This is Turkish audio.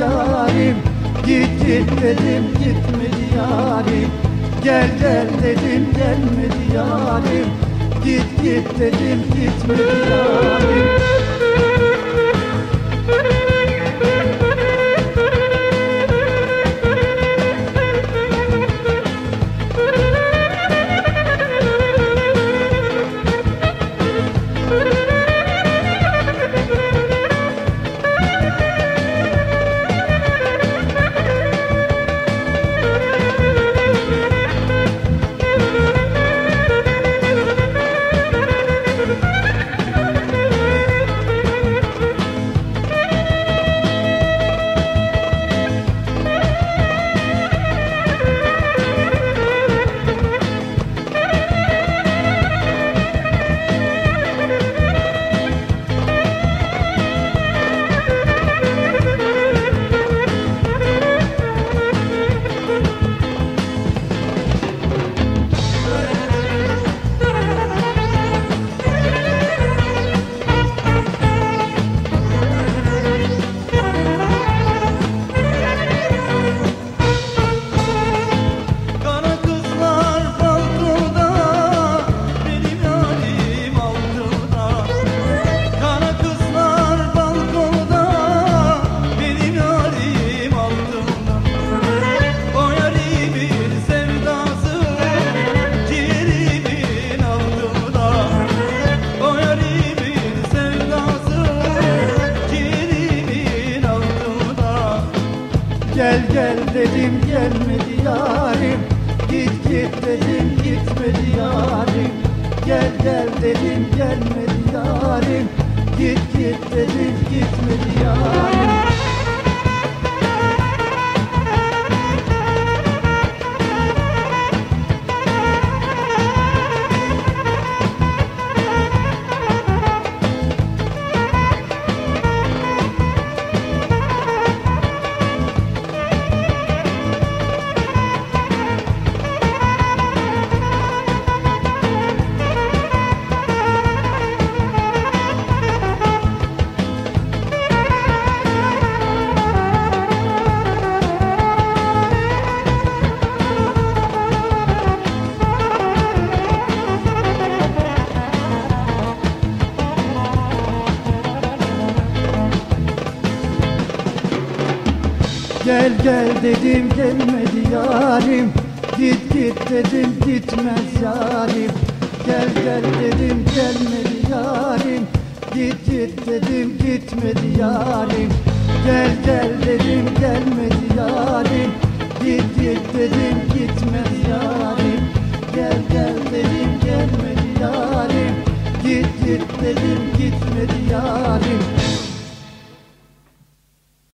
yarim. Git git dedim gitmedi yarim. Gel gel dedim gelmedi yarim. Git git dedim gitmedi yarim Gel gel dedim gelmedi yarim. Git git dedim gitmedi yarim. Gel gel dedim gelmedi yarim. Git git dedim gitmedi Gel gel dedim gelmedi yarim. Git git dedim gitmez yarim. Gel gel dedim gelmedi yarim. Git git dedim gitmedi yarim. Gel gel dedim gelmedi yarim. Git git dedim gitmez yarim. Gel gel dedim gelmedi yarim. Git git dedim gitmedi yarim